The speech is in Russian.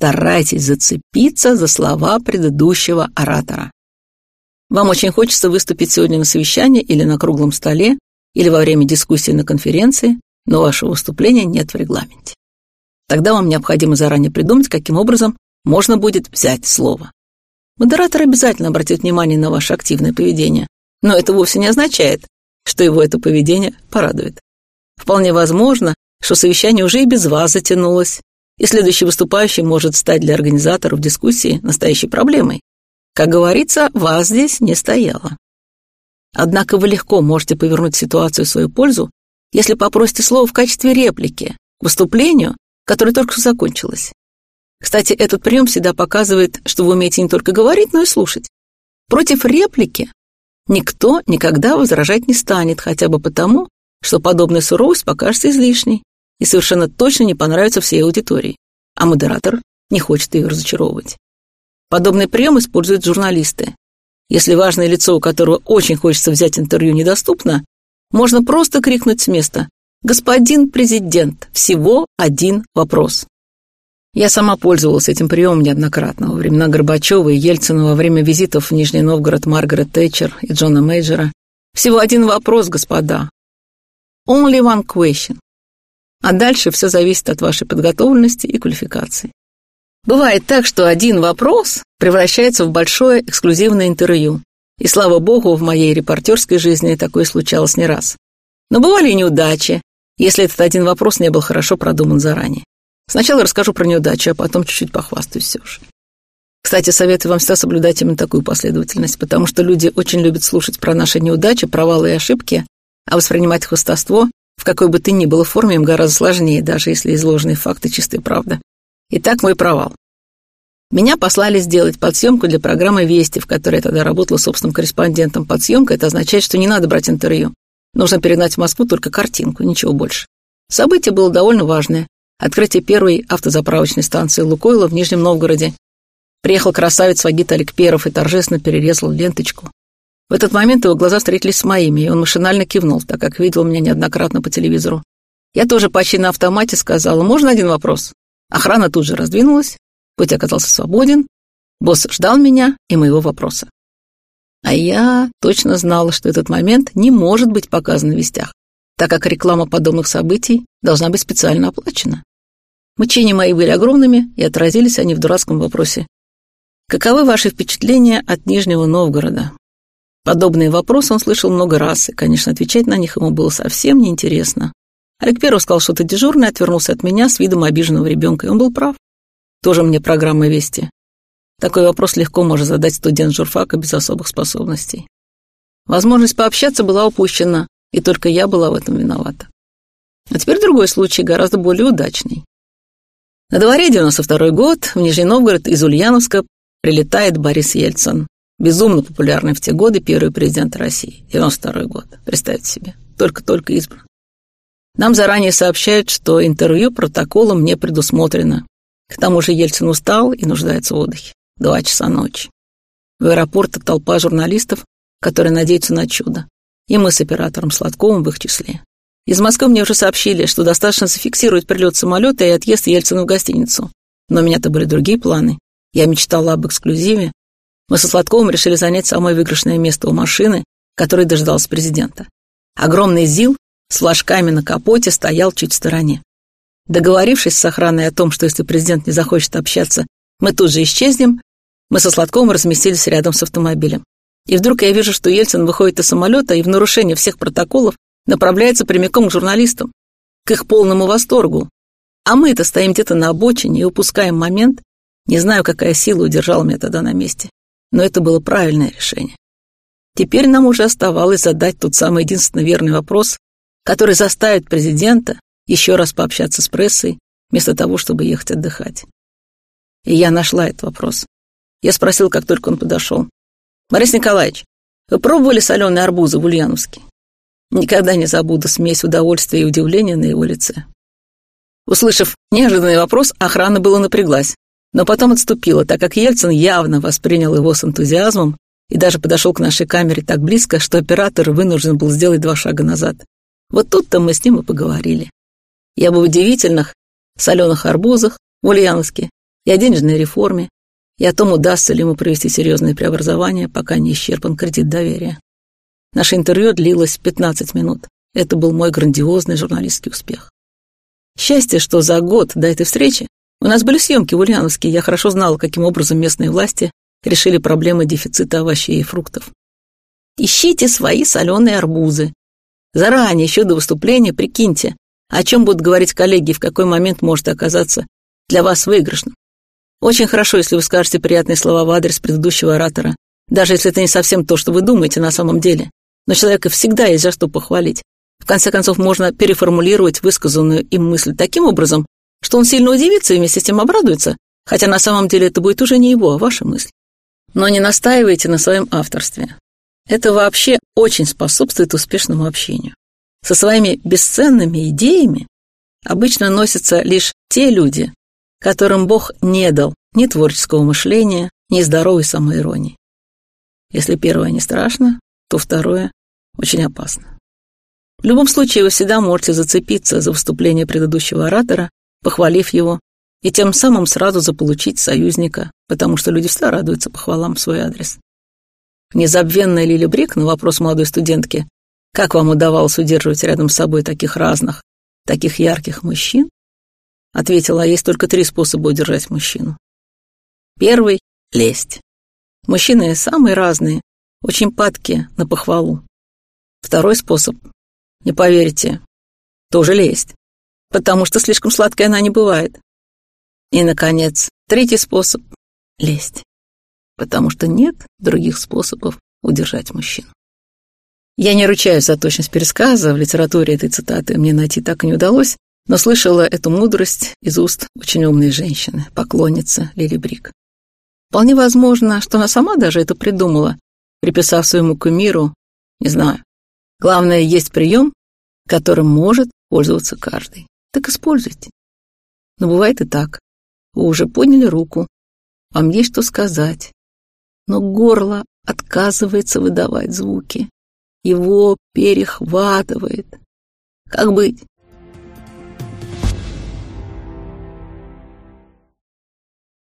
постарайтесь зацепиться за слова предыдущего оратора. Вам очень хочется выступить сегодня на совещании или на круглом столе, или во время дискуссии на конференции, но вашего выступления нет в регламенте. Тогда вам необходимо заранее придумать, каким образом можно будет взять слово. Модератор обязательно обратит внимание на ваше активное поведение, но это вовсе не означает, что его это поведение порадует. Вполне возможно, что совещание уже и без вас затянулось, и следующий выступающий может стать для организаторов дискуссии настоящей проблемой. Как говорится, вас здесь не стояло. Однако вы легко можете повернуть ситуацию в свою пользу, если попросите слово в качестве реплики к выступлению, которое только что закончилось. Кстати, этот прием всегда показывает, что вы умеете не только говорить, но и слушать. Против реплики никто никогда возражать не станет, хотя бы потому, что подобная суровость покажется излишней и совершенно точно не понравится всей аудитории, а модератор не хочет ее разочаровывать. Подобный прием используют журналисты. Если важное лицо, у которого очень хочется взять интервью, недоступно, можно просто крикнуть с места «Господин президент, всего один вопрос». Я сама пользовалась этим приемом неоднократно во времена Горбачева и Ельцина во время визитов в Нижний Новгород Маргарет Тэтчер и Джона Мейджера. Всего один вопрос, господа. Only one question. А дальше все зависит от вашей подготовленности и квалификации. Бывает так, что один вопрос превращается в большое эксклюзивное интервью. И слава богу, в моей репортерской жизни такое случалось не раз. Но бывали и неудачи, если этот один вопрос не был хорошо продуман заранее. Сначала расскажу про неудачу, а потом чуть-чуть похвастаюсь все же. Кстати, советую вам всегда соблюдать именно такую последовательность, потому что люди очень любят слушать про наши неудачи, провалы и ошибки, а воспринимать хвостовство в какой бы ты ни было форме им гораздо сложнее, даже если изложенные факты чистая правда. Итак, мой провал. Меня послали сделать подсъемку для программы «Вести», в которой я тогда работала собственным корреспондентом. Подсъемка — это означает, что не надо брать интервью. Нужно перегнать в Москву только картинку, ничего больше. Событие было довольно важное открытие первой автозаправочной станции «Лукойла» в Нижнем Новгороде. Приехал красавец Вагит Олег Перов и торжественно перерезал ленточку. В этот момент его глаза встретились с моими, и он машинально кивнул, так как видел меня неоднократно по телевизору. Я тоже почти на автомате сказала, можно один вопрос? Охрана тут же раздвинулась, путь оказался свободен, босс ждал меня и моего вопроса. А я точно знала, что этот момент не может быть показан в вестях, так как реклама подобных событий должна быть специально оплачена. Мучения мои были огромными, и отразились они в дурацком вопросе. Каковы ваши впечатления от Нижнего Новгорода? Подобные вопросы он слышал много раз, и, конечно, отвечать на них ему было совсем неинтересно. Перов сказал что-то дежурное, отвернулся от меня с видом обиженного ребенка, и он был прав. Тоже мне программа «Вести». Такой вопрос легко может задать студент журфака без особых способностей. Возможность пообщаться была упущена, и только я была в этом виновата. А теперь другой случай, гораздо более удачный. На дворе 92 год, в Нижний Новгород из Ульяновска прилетает Борис Ельцин, безумно популярный в те годы первый президент России, 92 год, представьте себе, только-только избран. Нам заранее сообщают, что интервью протоколом не предусмотрено. К тому же Ельцин устал и нуждается в отдыхе. Два часа ночи. В аэропортах толпа журналистов, которые надеются на чудо. И мы с оператором Сладковым в их числе. Из Москвы мне уже сообщили, что достаточно зафиксировать прилет самолета и отъезд Ельцина в гостиницу. Но у меня-то были другие планы. Я мечтала об эксклюзиве. Мы со Сладковым решили занять самое выигрышное место у машины, которой дождался президента. Огромный ЗИЛ с флажками на капоте стоял чуть в стороне. Договорившись с охраной о том, что если президент не захочет общаться, мы тут же исчезнем, мы со Сладковым разместились рядом с автомобилем. И вдруг я вижу, что Ельцин выходит из самолета и в нарушение всех протоколов направляется прямиком к журналистам, к их полному восторгу. А мы-то стоим где-то на обочине и упускаем момент. Не знаю, какая сила удержала меня тогда на месте, но это было правильное решение. Теперь нам уже оставалось задать тот самый единственный верный вопрос, который заставит президента еще раз пообщаться с прессой, вместо того, чтобы ехать отдыхать. И я нашла этот вопрос. Я спросил, как только он подошел. «Борис Николаевич, вы пробовали соленые арбузы в Ульяновске?» Никогда не забуду смесь удовольствия и удивления на его лице. Услышав неожиданный вопрос, охрана была напряглась, но потом отступила, так как Ельцин явно воспринял его с энтузиазмом и даже подошел к нашей камере так близко, что оператор вынужден был сделать два шага назад. Вот тут-то мы с ним и поговорили. Бы в удивительных соленых арбузах в Ульяновске и о денежной реформе, и о том, удастся ли ему провести серьезные преобразования, пока не исчерпан кредит доверия. Наше интервью длилось 15 минут. Это был мой грандиозный журналистский успех. Счастье, что за год до этой встречи у нас были съемки в Ульяновске, я хорошо знала, каким образом местные власти решили проблемы дефицита овощей и фруктов. Ищите свои соленые арбузы. Заранее, еще до выступления, прикиньте, о чем будут говорить коллеги и в какой момент может оказаться для вас выигрышным. Очень хорошо, если вы скажете приятные слова в адрес предыдущего оратора, даже если это не совсем то, что вы думаете на самом деле. Но человека всегда есть за что похвалить. В конце концов, можно переформулировать высказанную им мысль таким образом, что он сильно удивится и вместе с тем обрадуется, хотя на самом деле это будет уже не его, а ваша мысль. Но не настаивайте на своем авторстве. Это вообще очень способствует успешному общению. Со своими бесценными идеями обычно носятся лишь те люди, которым Бог не дал ни творческого мышления, ни здоровой самоиронии. Если первое не страшно, то второе очень опасно. В любом случае, вы всегда можете зацепиться за выступление предыдущего оратора, похвалив его, и тем самым сразу заполучить союзника, потому что люди всегда радуются похвалам в свой адрес. Незабвенная Лили Брик на вопрос молодой студентки, как вам удавалось удерживать рядом с собой таких разных, таких ярких мужчин, ответила, есть только три способа удержать мужчину. Первый — лесть. Мужчины самые разные, очень падки на похвалу. Второй способ не поверите, тоже лезть, потому что слишком сладкой она не бывает. И, наконец, третий способ — лезть, потому что нет других способов удержать мужчину. Я не ручаюсь за точность пересказа, в литературе этой цитаты мне найти так и не удалось, но слышала эту мудрость из уст очень умной женщины, поклонницы Лили Брик. Вполне возможно, что она сама даже это придумала, приписав своему кумиру, не знаю, Главное, есть прием, которым может пользоваться каждый. Так используйте. Но бывает и так. Вы уже подняли руку, вам есть что сказать, но горло отказывается выдавать звуки. Его перехватывает. Как быть?